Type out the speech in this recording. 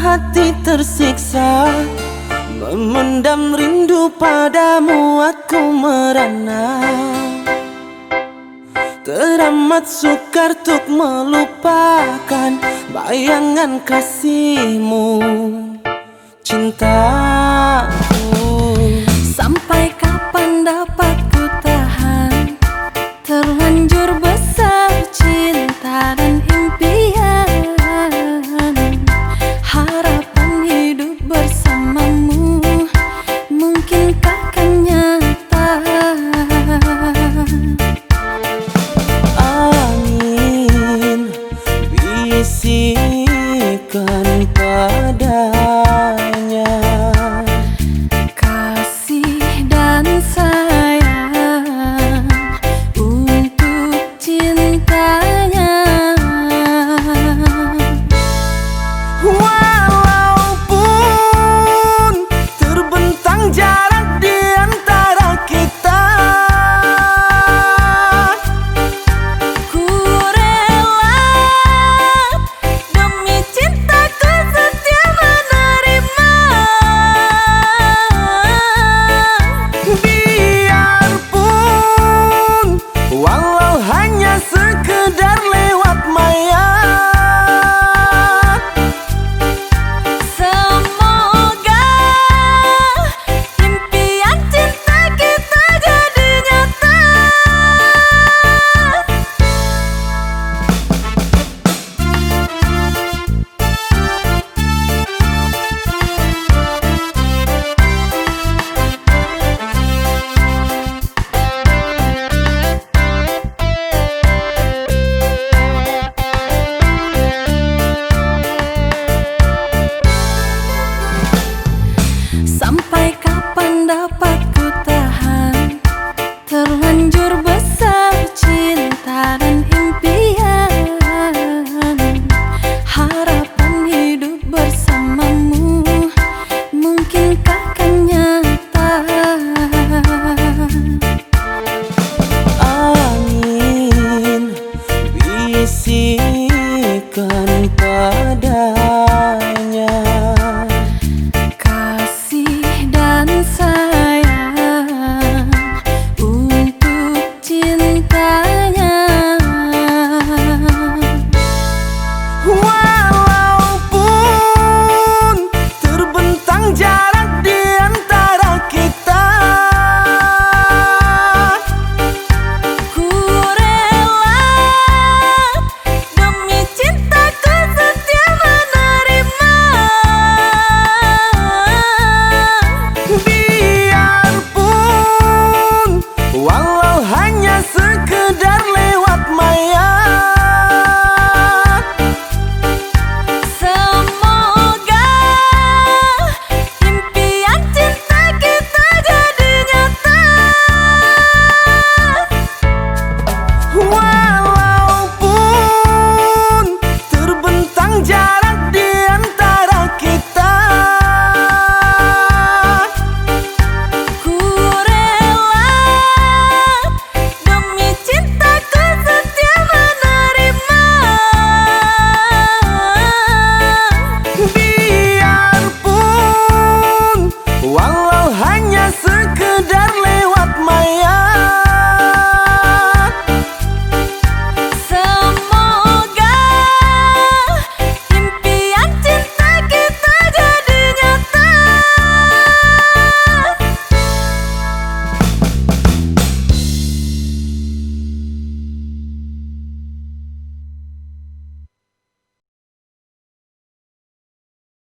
hati tersiksa. Memendam rindu padamu aku merana. Teramat sukar untuk melupakan Bayangan kasihmu Cintaku. Sampai kapan dapat